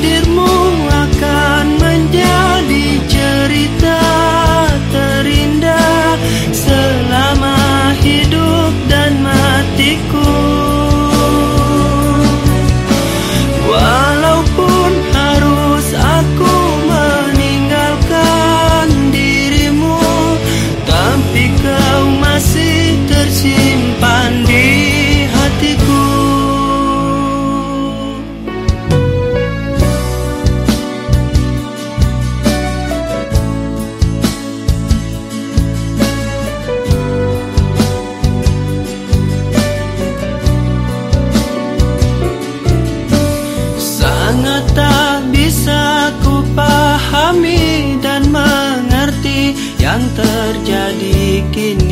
Dirimu akan menjadi cerita terindah selama hidup dan matiku. yang terjadi kini.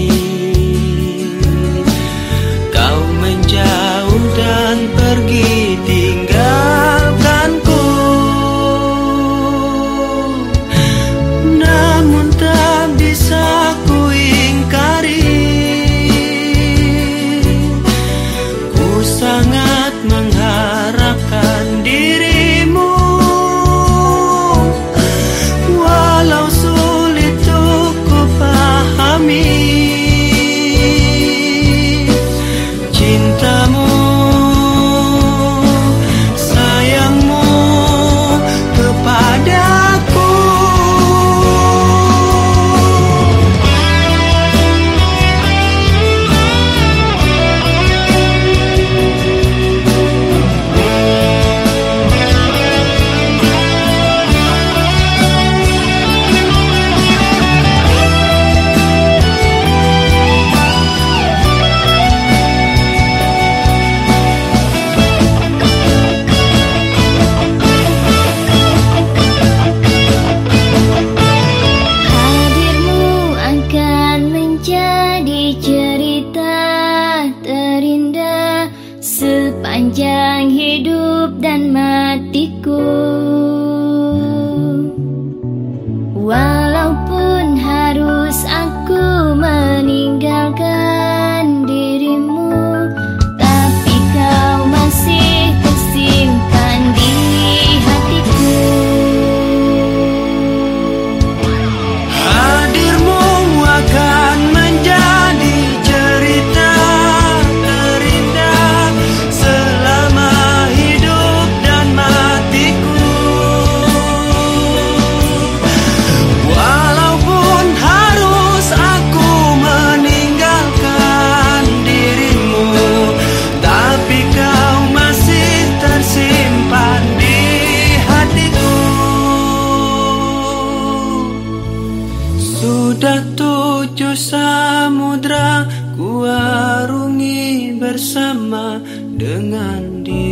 hatiku. Wow. Sudah tujuh samudra kuarungi bersama dengan dia.